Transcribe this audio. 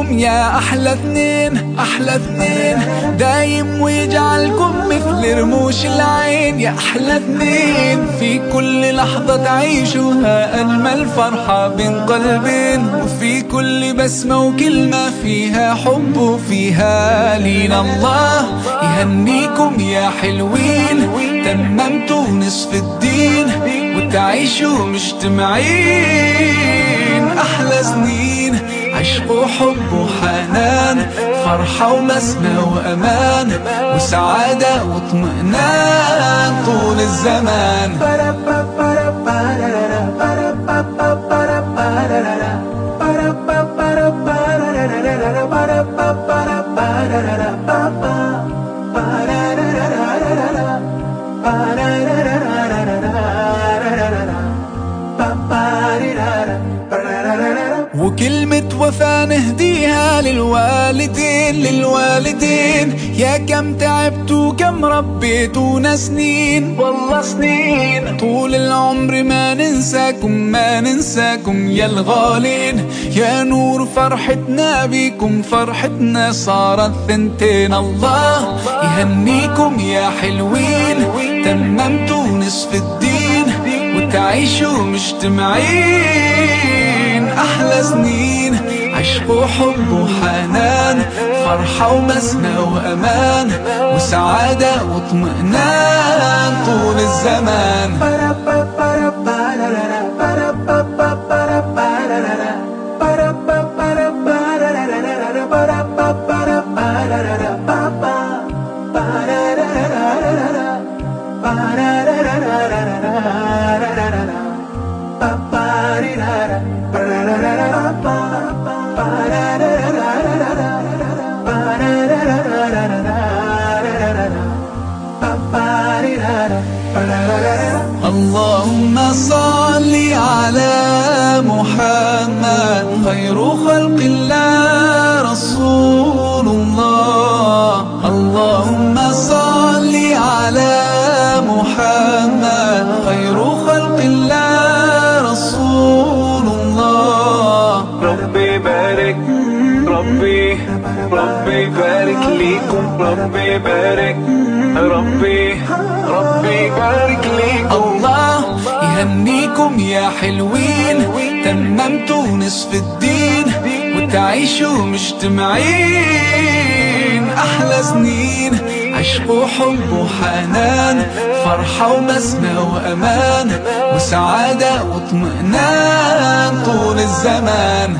فيكم يا أحلى اثنين أحلى اثنين. دايم ويجعلكم مثل رموش العين. يا أحلى اثنين في كل لحظة تعيشوها أجمل فرحة بين قلبين. وفي كل بسمة وكلمة فيها حب وفيها لين الله. يهنيكم يا حلوين تممتوا نصف الدين وتعيشوا مجتمعين. فرحة وبسمة وأمان وسعادة واطمئنان طول الزمان. وكلمة وفا نهديها للوالدين للوالدين. يا كم تعبتوا كم ربيتونا سنين. والله سنين. طول العمر ما ننساكم ما ننساكم يا الغالين. يا نور فرحتنا بيكم فرحتنا صارت ثنتين. الله يهنيكم يا حلوين. تممتوا نصف الدين. تعيشوا مجتمعين أحلى سنين عشق وحب وحنان فرحة ومسنة وأمان وسعادة واطمئنان. طول الزمان. Ba da da da da da da اللهم صل على محمد خير خلق الله رسول الله. اللهم صل على محمد خير بارك ليكم ربي بارك ربي ربي بارك ليكم. الله يهنيكم يا حلوين. تممتوا نصف الدين وتعيشوا مجتمعين. أحلى سنين عشق وحب وحنان. فرحة وبسمة وأمان وسعادة واطمئنان طول الزمان.